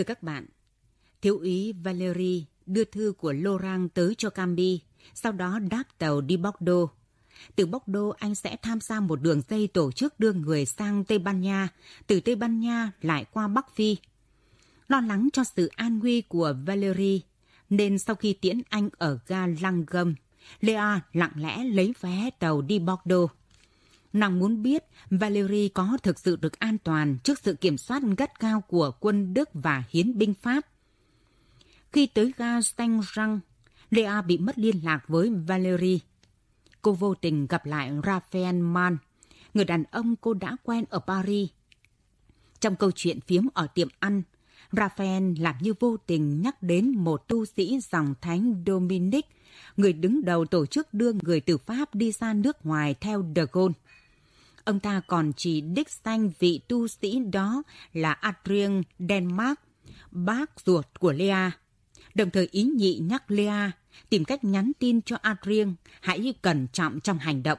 Thưa các bạn, thiếu úy Valery đưa thư của Laurent tới cho Cambi, sau đó đáp tàu đi Bordeaux. Từ Bordeaux, anh sẽ tham gia một đường dây tổ chức đưa người sang Tây Ban Nha, từ Tây Ban Nha lại qua Bắc Phi. Lo lắng cho sự an nguy của Valery, nên sau khi tiễn anh ở ga Langham, Lea lặng lẽ lấy vé tàu đi Bordeaux. Nàng muốn biết Valery có thực sự được an toàn trước sự kiểm soát gắt gao của quân Đức và hiến binh Pháp. Khi tới ga Saint-Jean, Lea bị mất liên lạc với Valery. Cô vô tình gặp lại Raphael Mann, người đàn ông cô đã quen ở Paris. Trong câu chuyện phiếm ở tiệm ăn, Raphael làm như vô tình nhắc đến một tu sĩ dòng thánh Dominic, người đứng đầu tổ chức đưa người từ Pháp đi ra nước ngoài theo De Gaulle. Ông ta còn chỉ đích danh vị tu sĩ đó là Adrien Denmark, bác ruột của Lea. Đồng thời ý nhị nhắc Lea tìm cách nhắn tin cho Adrien hãy cẩn trọng trong hành động.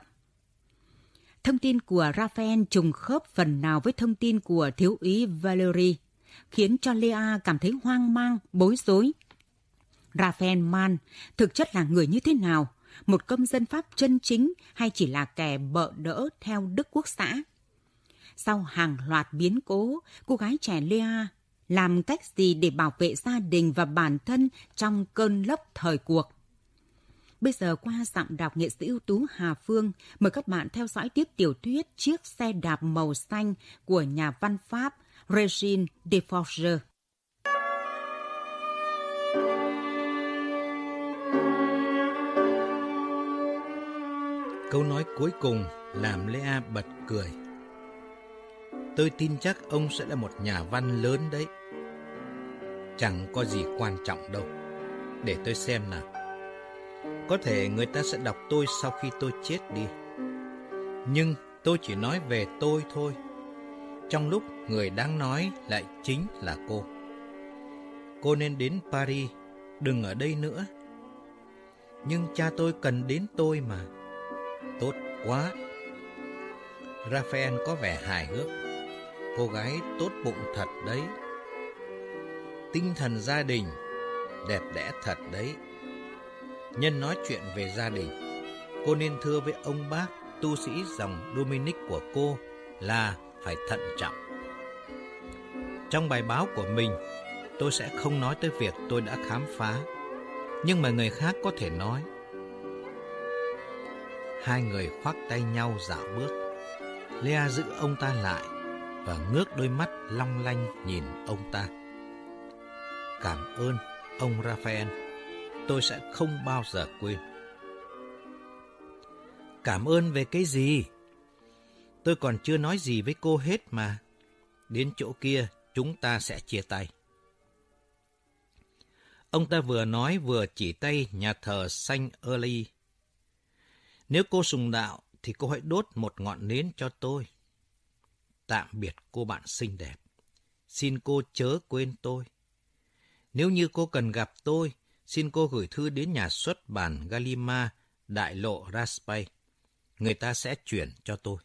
Thông tin của Raphael trùng khớp phần nào với thông tin của thiếu úy Valerie, khiến cho Lea cảm thấy hoang mang, bối rối. Raphael Mann thực chất là người như thế nào? Một công dân Pháp chân chính hay chỉ là kẻ bợ đỡ theo Đức Quốc xã? Sau hàng loạt biến cố, cô gái trẻ Lea làm cách gì để bảo vệ gia đình và bản thân trong cơn lốc thời cuộc? Bây giờ qua giọng đọc nghệ sĩ ưu tú Hà Phương, mời các bạn theo dõi tiếp tiểu thuyết Chiếc xe đạp màu xanh của nhà văn Pháp Regine Deforger. Câu nói cuối cùng làm Lea bật cười. Tôi tin chắc ông sẽ là một nhà văn lớn đấy. Chẳng có gì quan trọng đâu. Để tôi xem nào. Có thể người ta sẽ đọc tôi sau khi tôi chết đi. Nhưng tôi chỉ nói về tôi thôi. Trong lúc người đang nói lại chính là cô. Cô nên đến Paris, đừng ở đây nữa. Nhưng cha tôi cần đến tôi mà. Quá. Raphael có vẻ hài hước. Cô gái tốt bụng thật đấy. Tinh thần gia đình, đẹp đẽ thật đấy. Nhân nói chuyện về gia đình, cô nên thưa với ông bác tu sĩ dòng Dominic của cô là phải thận trọng. Trong bài báo của mình, tôi sẽ không nói tới việc tôi đã khám phá, nhưng mà người khác có thể nói. Hai người khoác tay nhau dạo bước. Lea giữ ông ta lại và ngước đôi mắt long lanh nhìn ông ta. Cảm ơn ông Raphael tôi sẽ không bao giờ quên. Cảm ơn về cái gì? Tôi còn chưa nói gì với cô hết mà. Đến chỗ kia, chúng ta sẽ chia tay. Ông ta vừa nói vừa chỉ tay nhà thờ Saint Early. Nếu cô sùng đạo, thì cô hãy đốt một ngọn nến cho tôi. Tạm biệt cô bạn xinh đẹp. Xin cô chớ quên tôi. Nếu như cô cần gặp tôi, xin cô gửi thư đến nhà xuất bản Galima, đại lộ Raspay. Người ta sẽ chuyển cho tôi.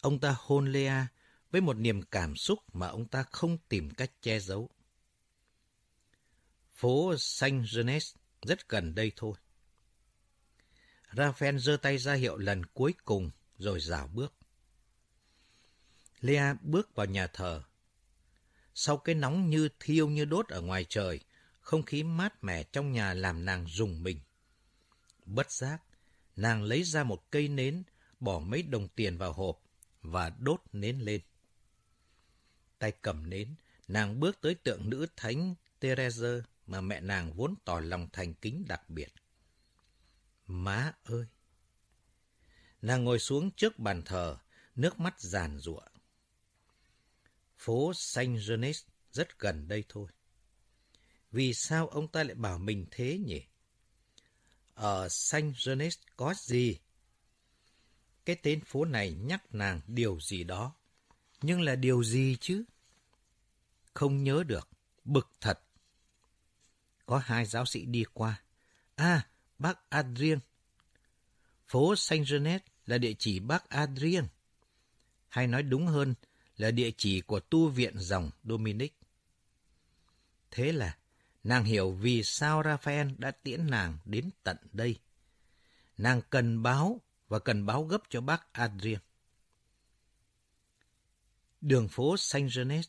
Ông ta hôn Lea với một niềm cảm xúc mà ông ta không tìm cách che giấu. Phố Saint Genes rất gần đây thôi. Raphael giơ tay ra hiệu lần cuối cùng rồi rảo bước. Lea bước vào nhà thờ. Sau cái nóng như thiêu như đốt ở ngoài trời, không khí mát mẻ trong nhà làm nàng rùng mình. Bất giác, nàng lấy ra một cây nến, bỏ mấy đồng tiền vào hộp và đốt nến lên. Tay cầm nến, nàng bước tới tượng nữ thánh Teresa mà mẹ nàng vốn tỏ lòng thành kính đặc biệt. Má ơi! Nàng ngồi xuống trước bàn thờ, nước mắt giàn giụa. Phố Saint Genis rất gần đây thôi. Vì sao ông ta lại bảo mình thế nhỉ? Ở Saint Genis có gì? Cái tên phố này nhắc nàng điều gì đó. Nhưng là điều gì chứ? Không nhớ được. Bực thật. Có hai giáo sĩ đi qua. À, bác Adrien. Phố Saint Genet là địa chỉ bác Adrien. Hay nói đúng hơn là địa chỉ của tu viện dòng Dominic. Thế là nàng hiểu vì sao Raphael đã tiễn nàng đến tận đây. Nàng cần báo và cần báo gấp cho bác Adrien. Đường phố Saint-Genès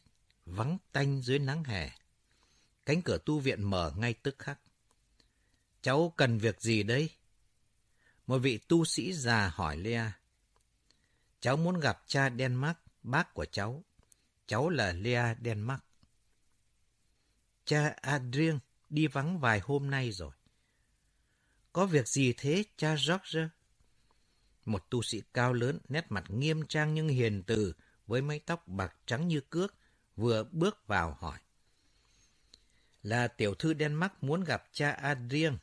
vắng tanh dưới nắng hè. Cánh cửa tu viện mở ngay tức khắc. Cháu cần việc gì đây? Một vị tu sĩ già hỏi Lea. Cháu muốn gặp cha Denmark, bác của cháu. Cháu là Lea Denmark. Cha Adrien đi vắng vài hôm nay rồi. Có việc gì thế, cha George? Một tu sĩ cao lớn, nét mặt nghiêm trang nhưng hiền từ, với mái tóc bạc trắng như cước, vừa bước vào hỏi. Là tiểu thư Denmark muốn gặp cha Adrien.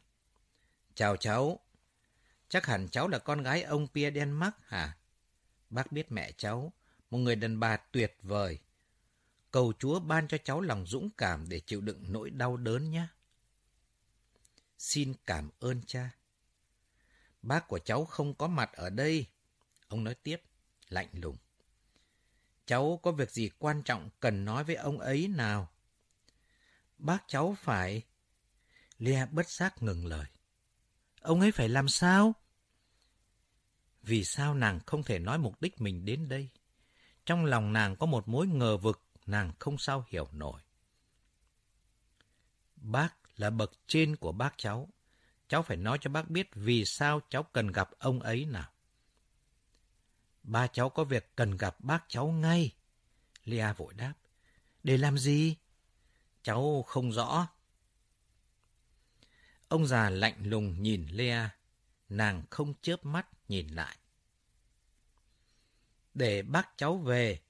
Chào cháu. Chắc hẳn cháu là con gái ông Pierre Denmark hả? Bác biết mẹ cháu, một người đàn bà tuyệt vời. Cầu Chúa ban cho cháu lòng dũng cảm để chịu đựng nỗi đau đớn nhé. Xin cảm ơn cha. Bác của cháu không có mặt ở đây. Ông nói tiếp, lạnh lùng. Cháu có việc gì quan trọng cần nói với ông ấy nào? Bác cháu phải... Lea bất giác ngừng lời. Ông ấy phải làm sao? Vì sao nàng không thể nói mục đích mình đến đây? Trong lòng nàng có một mối ngờ vực nàng không sao hiểu nổi. Bác là bậc trên của bác cháu. Cháu phải nói cho bác biết vì sao cháu cần gặp ông ấy nào. Ba cháu có việc cần gặp bác cháu ngay. Lia vội đáp. Để làm gì? Cháu không rõ. Ông già lạnh lùng nhìn Lea. Nàng không chớp mắt nhìn lại. Để bác cháu về,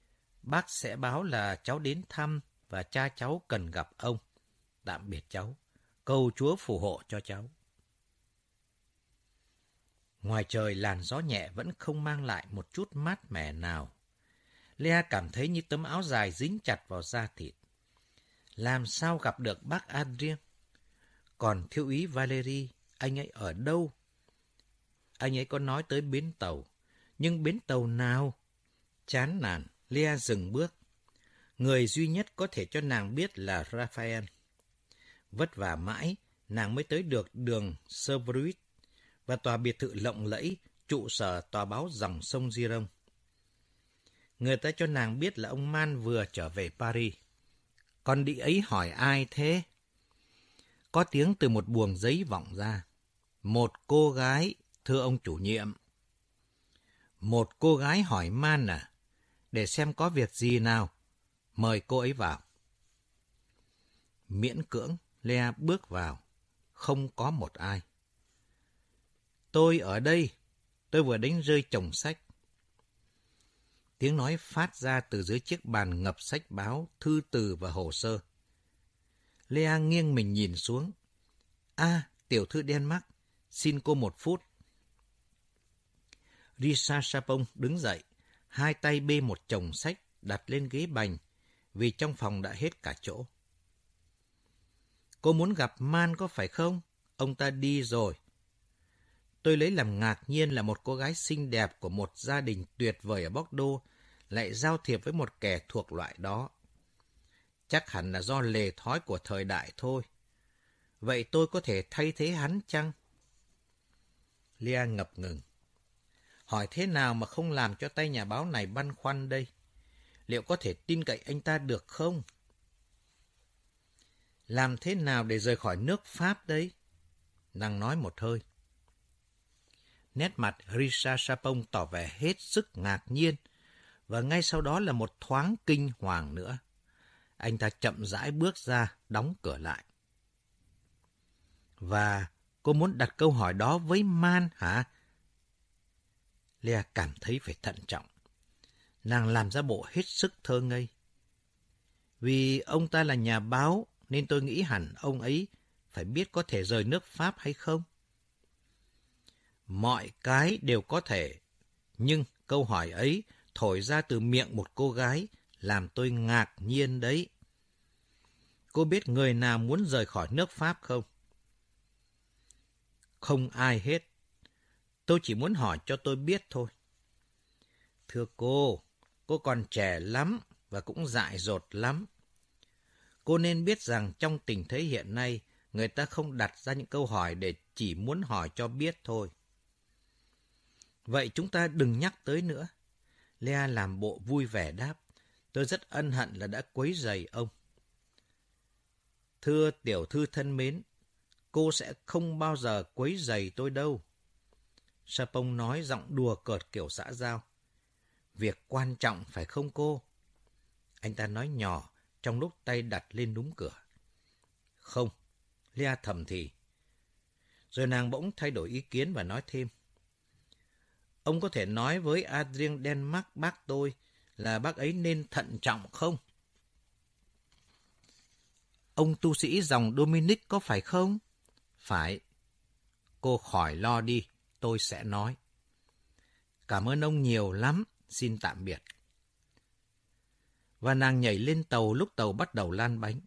bác sẽ báo là cháu đến thăm và cha cháu cần gặp ông. Tạm biệt cháu. Cầu Chúa phù hộ cho cháu. Ngoài trời làn gió nhẹ vẫn không mang lại một chút mát mẻ nào. Lea cảm thấy như tấm áo dài dính chặt vào da thịt. Làm sao gặp được bác Adrien? Còn thiếu úy Valery, anh ấy ở đâu? Anh ấy có nói tới bến tàu. Nhưng bến tàu nào? Chán nản, Lea dừng bước. Người duy nhất có thể cho nàng biết là Raphael. Vất vả mãi, nàng mới tới được đường Severuit và tòa biệt thự lộng lẫy, trụ sở tòa báo dòng sông Giron. Người ta cho nàng biết là ông Man vừa trở về Paris. Con đi ấy hỏi ai thế? Có tiếng từ một buồng giấy vọng ra. Một cô gái, thưa ông chủ nhiệm. Một cô gái hỏi Man à? Để xem có việc gì nào. Mời cô ấy vào. Miễn cưỡng, Lea bước vào. Không có một ai. Tôi ở đây. Tôi vừa đánh rơi chồng sách. Tiếng nói phát ra từ dưới chiếc bàn ngập sách báo, thư từ và hồ sơ. Lea nghiêng mình nhìn xuống. a tiểu thư Denmark, xin cô một phút. Risa Sapong đứng dậy, hai tay bê một chồng sách đặt lên ghế bành, vì trong phòng đã hết cả chỗ. Cô muốn gặp Man có phải không? Ông ta đi rồi. Tôi lấy làm ngạc nhiên là một cô gái xinh đẹp của một gia đình tuyệt vời ở Bordeaux lại giao thiệp với một kẻ thuộc loại đó. Chắc hẳn là do lề thói của thời đại thôi. Vậy tôi có thể thay thế hắn chăng? Lia ngập ngừng. Hỏi thế nào mà không làm cho tay nhà báo này băn khoăn đây? Liệu có thể tin cậy anh ta được không? Làm thế nào để rời khỏi nước Pháp đấy? Nàng nói một hơi. Nét mặt risa Sapong tỏ vẻ hết sức ngạc nhiên, và ngay sau đó là một thoáng kinh hoàng nữa. Anh ta chậm rãi bước ra, đóng cửa lại. Và cô muốn đặt câu hỏi đó với Man hả? Lea cảm thấy phải thận trọng. Nàng làm ra bộ hết sức thơ ngây. Vì ông ta là nhà báo, nên tôi nghĩ hẳn ông ấy phải biết có thể rời nước Pháp hay không. Mọi cái đều có thể, nhưng câu hỏi ấy thổi ra từ miệng một cô gái làm tôi ngạc nhiên đấy. Cô biết người nào muốn rời khỏi nước Pháp không? Không ai hết. Tôi chỉ muốn hỏi cho tôi biết thôi. Thưa cô, cô còn trẻ lắm. và cũng dại dột lắm. Cô nên biết rằng trong tình thế hiện nay, người ta không đặt ra những câu hỏi để chỉ muốn hỏi cho biết thôi. Vậy chúng ta đừng nhắc tới nữa. Lea làm bộ vui vẻ đáp. Tôi rất ân hận là đã quấy rầy ông. Thưa tiểu thư thân mến, cô sẽ không bao giờ quấy rầy tôi đâu. Sapong nói giọng đùa cợt kiểu xã giao. Việc quan trọng phải không cô? Anh ta nói nhỏ trong lúc tay đặt lên đúng cửa. Không, Lea thầm thì. Rồi nàng bỗng thay đổi ý kiến và nói thêm. Ông có thể nói với Adrien Denmark bác tôi là bác ấy nên thận trọng không? Ông tu sĩ dòng Dominic có phải không? Phải. Cô khỏi lo đi, tôi sẽ nói. Cảm ơn ông nhiều lắm, xin tạm biệt. Và nàng nhảy lên tàu lúc tàu bắt đầu lan bánh.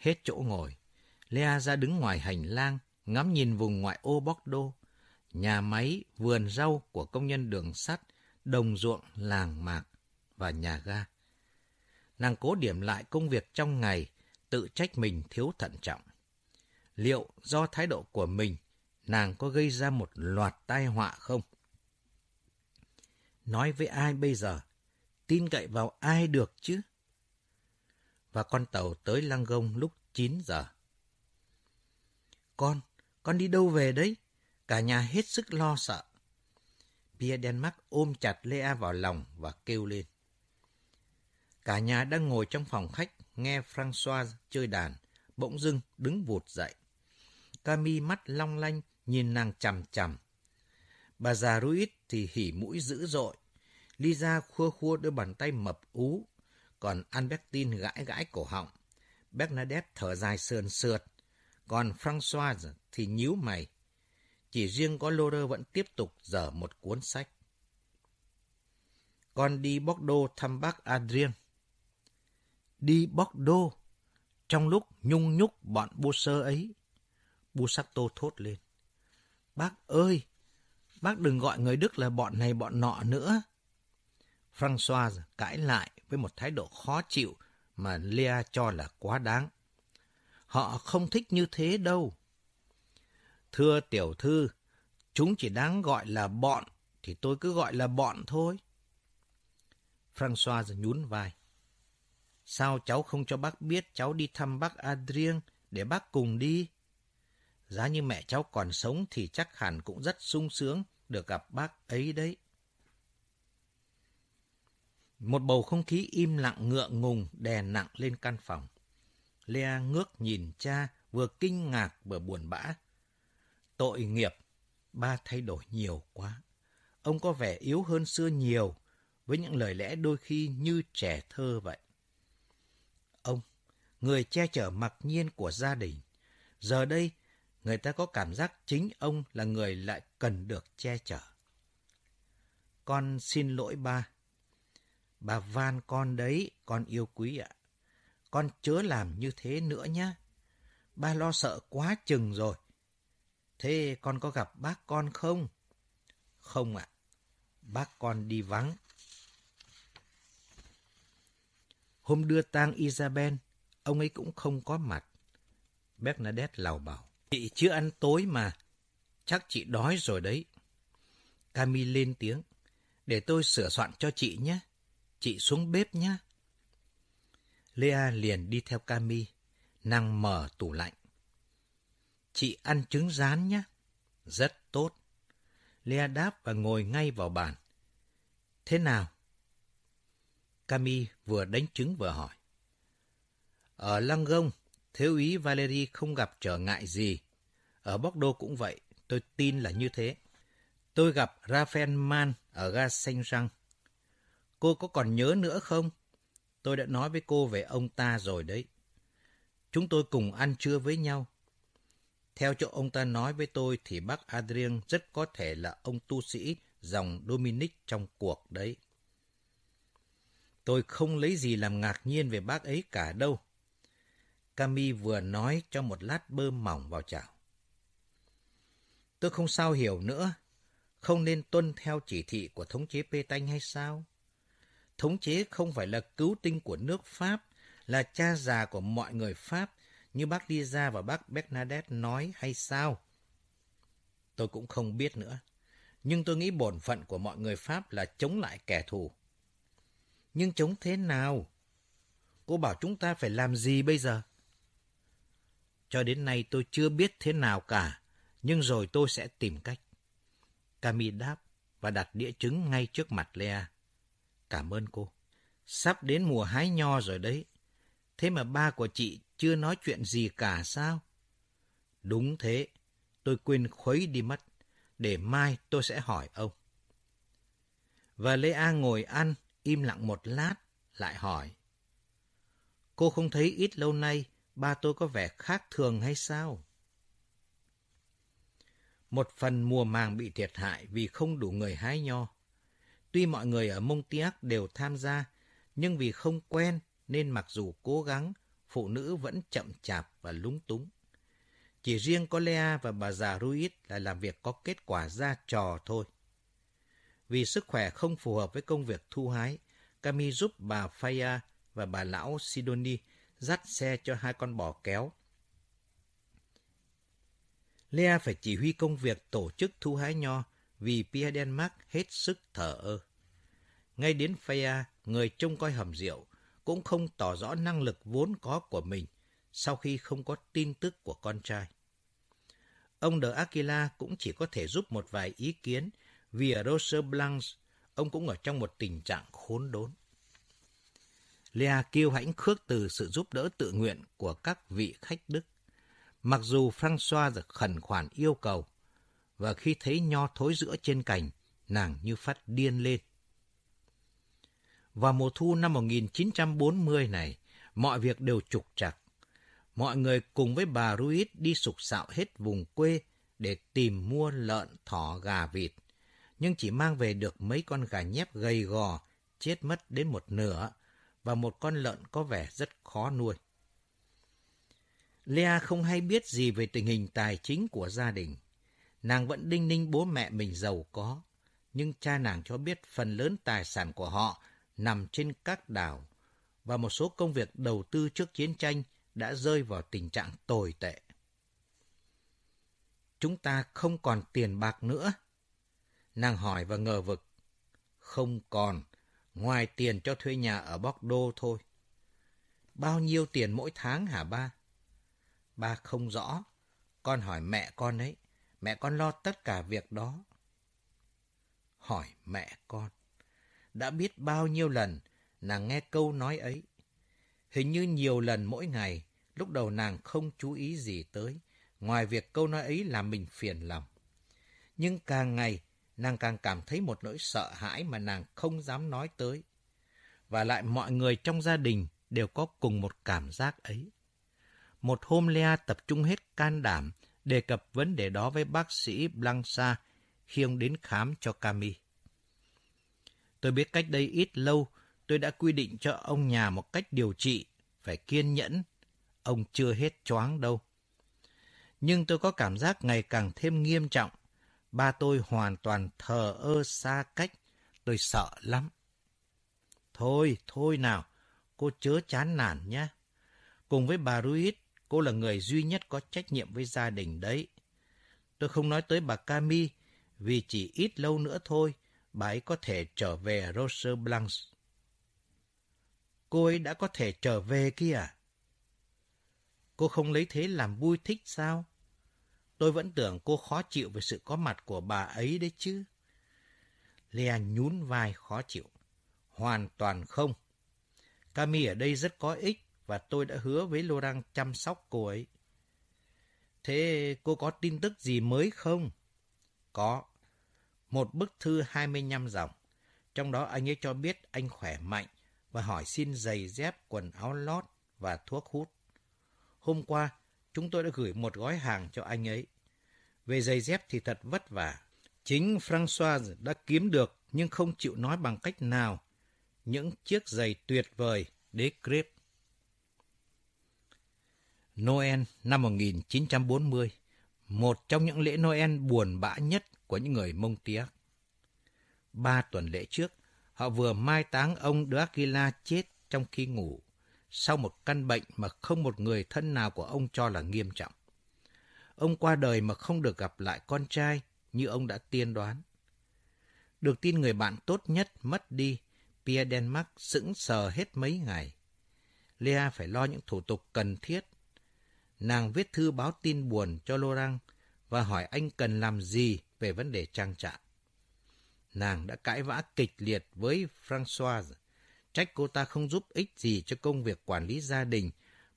Hết chỗ ngồi, Lea ra đứng ngoài hành lang, ngắm nhìn vùng ngoại ô Bordeaux, nhà máy, vườn rau của công nhân đường sắt, đồng ruộng, làng mạc và nhà ga. Nàng cố điểm lại công việc trong ngày, tự trách mình thiếu thận trọng. Liệu do thái độ của mình, nàng có gây ra một loạt tai họa không? Nói với ai bây giờ? Tin cậy vào ai được chứ? Và con tàu tới Lăng Gông lúc 9 giờ. Con, con đi đâu về đấy? Cả nhà hết sức lo sợ. Pia Denmark ôm chặt Lea vào lòng và kêu lên. Cả nhà đang ngồi trong phòng khách nghe Francois chơi đàn, bỗng dưng đứng vụt dậy. Cami mắt long lanh nhìn nàng chằm chằm. Bà già Ruiz thì hỉ mũi dữ dội. Lisa khua khua đôi bàn tay mập ú. Còn Albertine gãi gãi cổ họng. Bernadette thở dài sườn sượt. Còn Francois thì nhíu mày. Chỉ riêng có Laura vẫn tiếp tục dở một cuốn sách. Con đi Bordeaux thăm bác Adrien. Đi Bordeaux? Trong lúc nhung nhúc bọn bô sơ ấy. bu sắc tô thốt lên. Bác ơi, bác đừng gọi người Đức là bọn này bọn nọ nữa. François cãi lại với một thái độ khó chịu mà Lea cho là quá đáng. Họ không thích như thế đâu. Thưa tiểu thư, chúng chỉ đáng gọi là bọn, thì tôi cứ gọi là bọn thôi. François nhún vai. Sao cháu không cho bác biết cháu đi thăm bác Adrien để bác cùng đi? Giá như mẹ cháu còn sống thì chắc hẳn cũng rất sung sướng được gặp bác ấy đấy. Một bầu không khí im lặng ngượng ngùng đè nặng lên căn phòng. Lea ngước nhìn cha vừa kinh ngạc vừa buồn bã. Tội nghiệp, ba thay đổi nhiều quá. Ông có vẻ yếu hơn xưa nhiều, với những lời lẽ đôi khi như trẻ thơ vậy. Người che chở mặc nhiên của gia đình, giờ đây người ta có cảm giác chính ông là người lại cần được che chở. Con xin lỗi ba. Bà van con đấy, con yêu quý ạ. Con chớ làm như thế nữa nhé. Ba lo sợ quá chừng rồi. Thế con có gặp bác con không? Không ạ. Bác con đi vắng. Hôm đưa tang Isabel, ông ấy cũng không có mặt. Bernadette lào bảo. Chị chưa ăn tối mà. Chắc chị đói rồi đấy. Camille lên tiếng. Để tôi sửa soạn cho chị nhé. Chị xuống bếp nhé. Lea liền đi theo Cami. Nàng mở tủ lạnh. Chị ăn trứng rán nhé. Rất tốt. Lea đáp và ngồi ngay vào bàn. Thế nào? Cami vừa đánh trứng vừa hỏi. Ở Lăng Gông, thiếu úy Valery không gặp trở ngại gì. Ở Bordeaux cũng vậy, tôi tin là như thế. Tôi gặp Raphael Man ở ga Saint-Jean. Cô có còn nhớ nữa không? Tôi đã nói với cô về ông ta rồi đấy. Chúng tôi cùng ăn trưa với nhau. Theo chỗ ông ta nói với tôi thì bác Adrien rất có thể là ông tu sĩ dòng Dominic trong cuộc đấy. Tôi không lấy gì làm ngạc nhiên về bác ấy cả đâu. Cami vừa nói cho một lát bơm mỏng vào chảo. Tôi không sao hiểu nữa. Không nên tuân theo chỉ thị của thống chế Pê Tanh hay sao? thống chế không phải là cứu tinh của nước Pháp, là cha già của mọi người Pháp, như bác Lisa và bác Bernadette nói hay sao? Tôi cũng không biết nữa. Nhưng tôi nghĩ bổn phận của mọi người Pháp là chống lại kẻ thù. Nhưng chống thế nào? Cô bảo chúng ta phải làm gì bây giờ? Cho đến nay tôi chưa biết thế nào cả, nhưng rồi tôi sẽ tìm cách. Cami đáp và đặt đĩa trứng ngay trước mặt Lea. Cảm ơn cô. Sắp đến mùa hái nho rồi đấy. Thế mà ba của chị chưa nói chuyện gì cả sao? Đúng thế, tôi quên khuấy đi mất. Để mai tôi sẽ hỏi ông. Và Lê A ngồi ăn, im lặng một lát, lại hỏi. Cô không thấy ít lâu nay ba tôi có vẻ khác thường hay sao? Một phần mùa màng bị thiệt hại vì không đủ người hái nho. Tuy mọi người ở Mông Tiác đều tham gia, nhưng vì không quen nên mặc dù cố gắng, phụ nữ vẫn chậm chạp và lúng túng. Chỉ riêng có Lea và bà già Ruiz là làm việc có kết quả ra trò thôi. Vì sức khỏe không phù hợp với công việc thu hái, Cami giúp bà Faya và bà lão Sidoni dắt xe cho hai con bò kéo. Lea phải chỉ huy công việc tổ chức thu hái nho vì Pierre Denmark hết sức thở ơ. Ngay đến Faya, người trông coi hầm rượu, cũng không tỏ rõ năng lực vốn có của mình sau khi không có tin tức của con trai. Ông de Aquila cũng chỉ có thể giúp một vài ý kiến vì ở Roser Blancs, ông cũng ở trong một tình trạng khốn đốn. Lea kêu hãnh khước từ sự giúp đỡ tự nguyện của các vị khách Đức. Mặc dù François khẩn khoản yêu cầu, và khi thấy nho thối giữa trên cành, nàng như phát điên lên. Vào mùa thu năm 1940 này, mọi việc đều trục trặc. Mọi người cùng với bà Ruiz đi sục sạo hết vùng quê để tìm mua lợn, thỏ, gà, vịt. Nhưng chỉ mang về được mấy con gà nhép gầy gò, chết mất đến một nửa, và một con lợn có vẻ rất khó nuôi. Lea không hay biết gì về tình hình tài chính của gia đình. Nàng vẫn đinh ninh bố mẹ mình giàu có, nhưng cha nàng cho biết phần lớn tài sản của họ nằm trên các đảo và một số công việc đầu tư trước chiến tranh đã rơi vào tình trạng tồi tệ. Chúng ta không còn tiền bạc nữa. Nàng hỏi và ngờ vực. Không còn, ngoài tiền cho thuê nhà ở Bordeaux thôi. Bao nhiêu tiền mỗi tháng hả ba? Ba không rõ. Con hỏi mẹ con ấy. Mẹ con lo tất cả việc đó. Hỏi mẹ con. Đã biết bao nhiêu lần nàng nghe câu nói ấy. Hình như nhiều lần mỗi ngày, lúc đầu nàng không chú ý gì tới, ngoài việc câu nói ấy làm mình phiền lòng. Nhưng càng ngày, nàng càng cảm thấy một nỗi sợ hãi mà nàng không dám nói tới. Và lại mọi người trong gia đình đều có cùng một cảm giác ấy. Một hôm Lea tập trung hết can đảm đề cập vấn đề đó với bác sĩ Blanca khi ông đến khám cho Cami. Tôi biết cách đây ít lâu, tôi đã quy định cho ông nhà một cách điều trị, phải kiên nhẫn. Ông chưa hết choáng đâu. Nhưng tôi có cảm giác ngày càng thêm nghiêm trọng. Ba tôi hoàn toàn thờ ơ xa cách. Tôi sợ lắm. Thôi, thôi nào, cô chớ chán nản nhé. Cùng với bà Ruiz, cô là người duy nhất có trách nhiệm với gia đình đấy. Tôi không nói tới bà Cami, vì chỉ ít lâu nữa thôi, bà ấy có thể trở về Rose Blanche. Cô ấy đã có thể trở về kia à? Cô không lấy thế làm vui thích sao? Tôi vẫn tưởng cô khó chịu về sự có mặt của bà ấy đấy chứ. Lea nhún vai khó chịu. Hoàn toàn không. Cami ở đây rất có ích và tôi đã hứa với Laurent chăm sóc cô ấy. Thế cô có tin tức gì mới không? Có. Một bức thư 25 dòng. Trong đó anh ấy cho biết anh khỏe mạnh và hỏi xin giày dép, quần áo lót và thuốc hút. Hôm qua, chúng tôi đã gửi một gói hàng cho anh ấy. Về giày dép thì thật vất vả. Chính François đã kiếm được nhưng không chịu nói bằng cách nào những chiếc giày tuyệt vời đế crepe. Noel năm 1940, một trong những lễ Noel buồn bã nhất của những người Mông Tiác. Ba tuần lễ trước, Họ vừa mai táng ông Dracula chết trong khi ngủ, sau một căn bệnh mà không một người thân nào của ông cho là nghiêm trọng. Ông qua đời mà không được gặp lại con trai như ông đã tiên đoán. Được tin người bạn tốt nhất mất đi, Pierre Denmark sững sờ hết mấy ngày. Lea phải lo những thủ tục cần thiết. Nàng viết thư báo tin buồn cho Laurent và hỏi anh cần làm gì về vấn đề trang trại. Nàng đã cãi vã kịch liệt với Françoise, trách cô ta không giúp ích gì cho công việc quản lý gia đình,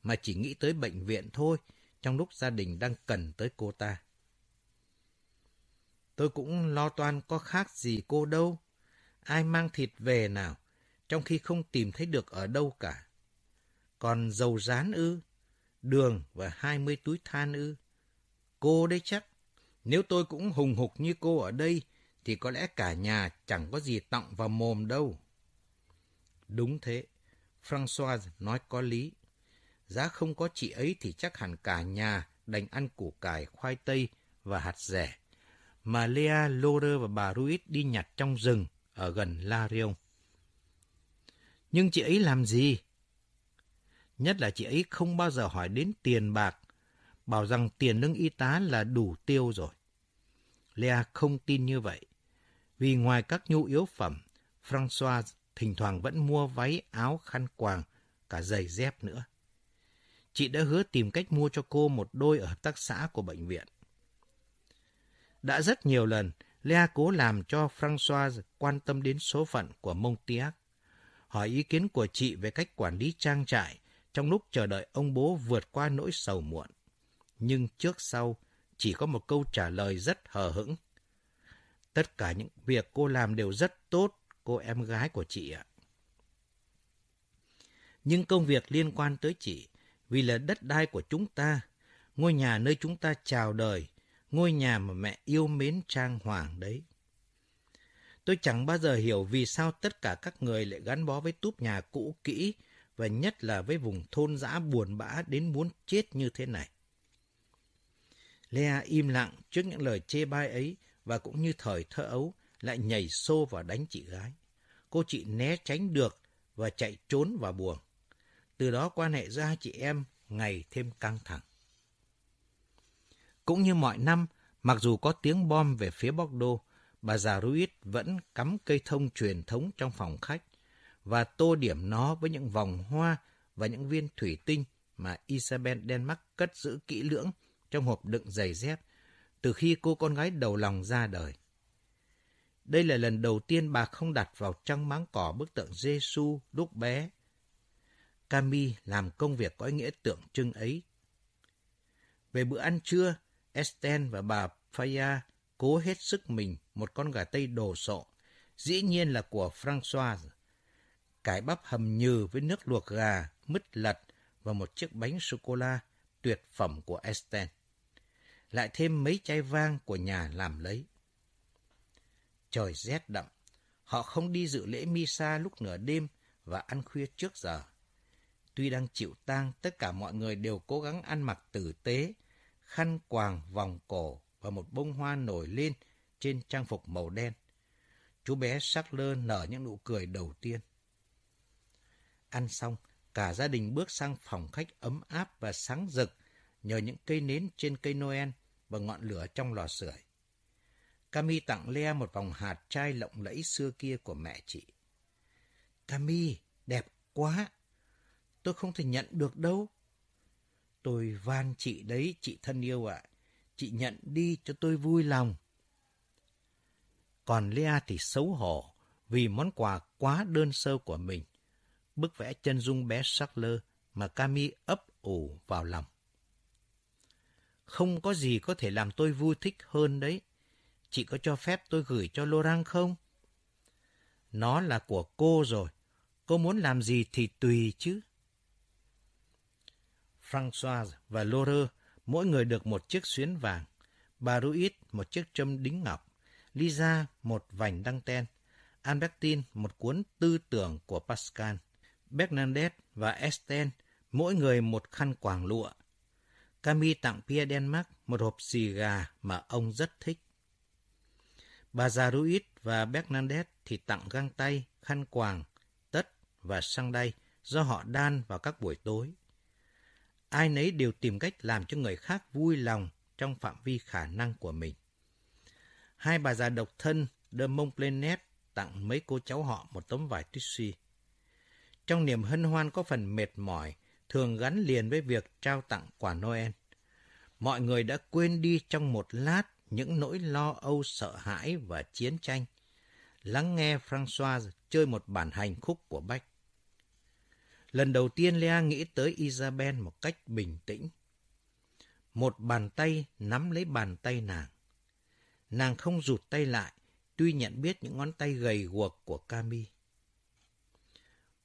mà chỉ nghĩ tới bệnh viện thôi, trong lúc gia đình đang cần tới cô ta. Tôi cũng lo toan có khác gì cô đâu. Ai mang thịt về nào, trong khi không tìm thấy được ở đâu cả. Còn dầu rán ư, đường và hai mươi túi than ư. Cô đấy chắc. Nếu tôi cũng hùng hục như cô ở đây, thì có lẽ cả nhà chẳng có gì tọng vào mồm đâu. Đúng thế, François nói có lý. Giá không có chị ấy thì chắc hẳn cả nhà đành ăn củ cải, khoai tây và hạt rẻ. Mà Lea, Lore và bà Ruiz đi nhặt trong rừng ở gần La Rion. Nhưng chị ấy làm gì? Nhất là chị ấy không bao giờ hỏi đến tiền bạc, bảo rằng tiền lương y tá là đủ tiêu rồi. Lea không tin như vậy, vì ngoài các nhu yếu phẩm, François thỉnh thoảng vẫn mua váy, áo, khăn quàng, cả giày dép nữa. Chị đã hứa tìm cách mua cho cô một đôi ở hợp tác xã của bệnh viện. Đã rất nhiều lần, Lea cố làm cho Francois quan tâm đến số phận của Montiac, hỏi ý kiến của chị về cách quản lý trang trại trong lúc chờ đợi ông bố vượt qua nỗi sầu muộn. Nhưng trước sau, chỉ có một câu trả lời rất hờ hững. Tất cả những việc cô làm đều rất tốt, cô em gái của chị ạ. Nhưng công việc liên quan tới chị, vì là đất đai của chúng ta, ngôi nhà nơi chúng ta chào đời, ngôi nhà mà mẹ yêu mến trang hoàng đấy. Tôi chẳng bao giờ hiểu vì sao tất cả các người lại gắn bó với túp nhà cũ kỹ và nhất là với vùng thôn dã buồn bã đến muốn chết như thế này. Lea im lặng trước những lời chê bai ấy và cũng như thời thơ ấu lại nhảy xô vào đánh chị gái. Cô chị né tránh được và chạy trốn vào buồng. Từ đó quan hệ giữa hai chị em ngày thêm căng thẳng. Cũng như mọi năm, mặc dù có tiếng bom về phía Bordeaux, bà già Ruiz vẫn cắm cây thông truyền thống trong phòng khách và tô điểm nó với những vòng hoa và những viên thủy tinh mà Isabel Denmark cất giữ kỹ lưỡng trong hộp đựng giày dép từ khi cô con gái đầu lòng ra đời. Đây là lần đầu tiên bà không đặt vào trong máng cỏ bức tượng Giêsu lúc bé. Cami làm công việc có ý nghĩa tượng trưng ấy. Về bữa ăn trưa, Esten và bà Faya cố hết sức mình một con gà tây đồ sộ, dĩ nhiên là của François. Cải bắp hầm nhừ với nước luộc gà, mứt lật và một chiếc bánh sô-cô-la tuyệt phẩm của Esten. Lại thêm mấy chai vang của nhà làm lấy. Trời rét đậm, họ không đi dự lễ Misa lúc nửa đêm và ăn khuya trước giờ. Tuy đang chịu tang, tất cả mọi người đều cố gắng ăn mặc tử tế, khăn quàng vòng cổ và một bông hoa nổi lên trên trang phục màu đen. Chú bé sắc lơ nở những nụ cười đầu tiên. Ăn xong, cả gia đình bước sang phòng khách ấm áp và sáng rực nhờ những cây nến trên cây Noel và ngọn lửa trong lò sưởi. Cami tặng Lea một vòng hạt chai lộng lẫy xưa kia của mẹ chị. Cami, đẹp quá! Tôi không thể nhận được đâu. Tôi van chị đấy, chị thân yêu ạ. Chị nhận đi cho tôi vui lòng. Còn Lea thì xấu hổ vì món quà quá đơn sơ của mình. Bức vẽ chân dung bé sắc lơ mà Cami ấp ủ vào lòng. Không có gì có thể làm tôi vui thích hơn đấy. Chị có cho phép tôi gửi cho Laurent không? Nó là của cô rồi. Cô muốn làm gì thì tùy chứ. François và Laure mỗi người được một chiếc xuyến vàng, bà Ruiz một chiếc châm đính ngọc, Lisa một vành đăng ten, Albertine một cuốn tư tưởng của Pascal, Bernadette và Estelle mỗi người một khăn quàng lụa. Camille tặng Pierre Denmark một hộp xì gà mà ông rất thích. Bà già Ruiz và Bernadette thì tặng găng tay, khăn quàng, tất và xăng đay do họ đan vào các buổi tối. Ai nấy đều tìm cách làm cho người khác vui lòng trong phạm vi khả năng của mình. Hai bà già độc thân de Montplanet tặng mấy cô cháu họ một tấm vải tissue. Trong niềm hân hoan có phần mệt mỏi, thường gắn liền với việc trao tặng quà Noel. Mọi người đã quên đi trong một lát những nỗi lo âu sợ hãi và chiến tranh. Lắng nghe Francois chơi một bản hành khúc của Bach. Lần đầu tiên Lea nghĩ tới Isabel một cách bình tĩnh. Một bàn tay nắm lấy bàn tay nàng. Nàng không rụt tay lại, tuy nhận biết những ngón tay gầy guộc của Cami.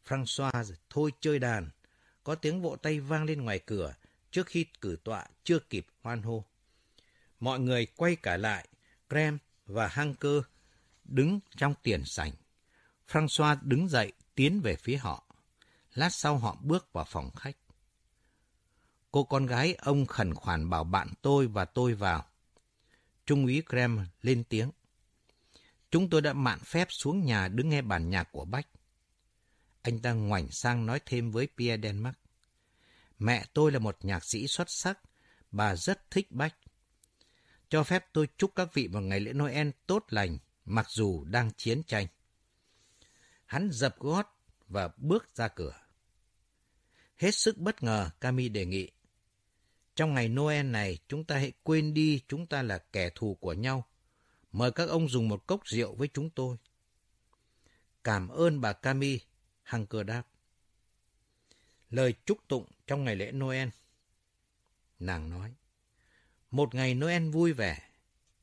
François thôi chơi đàn, có tiếng vỗ tay vang lên ngoài cửa trước khi cử tọa chưa kịp hoan hô. Mọi người quay cả lại, Graham và Hanker đứng trong tiền sảnh. Francois đứng dậy tiến về phía họ. Lát sau họ bước vào phòng khách. Cô con gái ông khẩn khoản bảo bạn tôi và tôi vào. Trung úy Graham lên tiếng. Chúng tôi đã mạn phép xuống nhà đứng nghe bản nhạc của Bách. Anh ta ngoảnh sang nói thêm với Pierre Denmark. Mẹ tôi là một nhạc sĩ xuất sắc, bà rất thích Bách. Cho phép tôi chúc các vị một ngày lễ Noel tốt lành, mặc dù đang chiến tranh. Hắn dập gót và bước ra cửa. Hết sức bất ngờ, Cami đề nghị. Trong ngày Noel này, chúng ta hãy quên đi chúng ta là kẻ thù của nhau. Mời các ông dùng một cốc rượu với chúng tôi. Cảm ơn bà Cami, Hằng cờ đáp. Lời chúc tụng trong ngày lễ Noel. Nàng nói, một ngày Noel vui vẻ.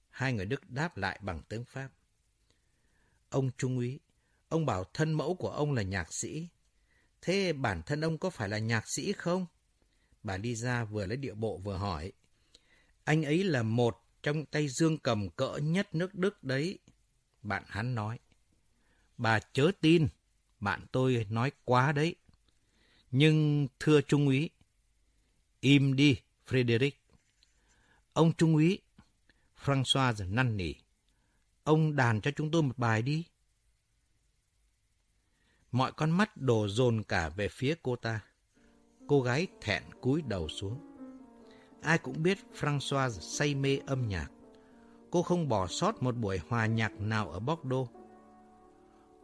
Hai người Đức đáp lại bằng tiếng Pháp. Ông Trung úy, ông bảo thân mẫu của ông là nhạc sĩ. Thế bản thân ông có phải là nhạc sĩ không? Bà Lisa vừa lấy điệu bộ vừa hỏi. Anh ấy là một trong tay dương cầm cỡ nhất nước Đức đấy. Bạn hắn nói. Bà chớ tin, bạn tôi nói quá đấy. Nhưng thưa Trung úy, im đi, Frederick. Ông Trung úy, François năn nỉ. Ông đàn cho chúng tôi một bài đi. Mọi con mắt đổ dồn cả về phía cô ta. Cô gái thẹn cúi đầu xuống. Ai cũng biết François say mê âm nhạc. Cô không bỏ sót một buổi hòa nhạc nào ở Bordeaux.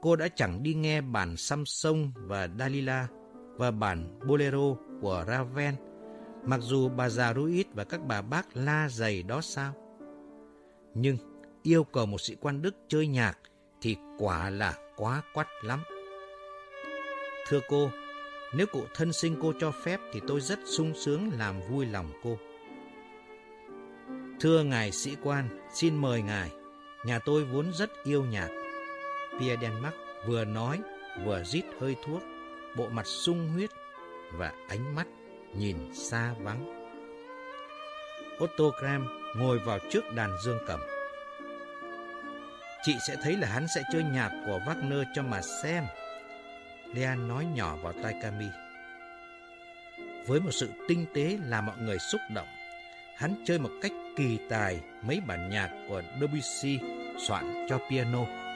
Cô đã chẳng đi nghe bản Samson và Dalila và bản Bolero của Ravel, mặc dù bà già Ruiz và các bà bác la dày đó sao. Nhưng yêu cầu một sĩ quan Đức chơi nhạc thì quả là quá quắt lắm. Thưa cô, nếu cụ thân sinh cô cho phép thì tôi rất sung sướng làm vui lòng cô. Thưa ngài sĩ quan, xin mời ngài, nhà tôi vốn rất yêu nhạc. Pierre Denmark vừa nói vừa rít hơi thuốc, bộ mặt sung huyết và ánh mắt nhìn xa vắng. Otto Graham ngồi vào trước đàn dương cầm. Chị sẽ thấy là hắn sẽ chơi nhạc của Wagner cho mà xem. Lean nói nhỏ vào tai Cami. Với một sự tinh tế làm mọi người xúc động, hắn chơi một cách kỳ tài mấy bản nhạc của Debussy soạn cho piano.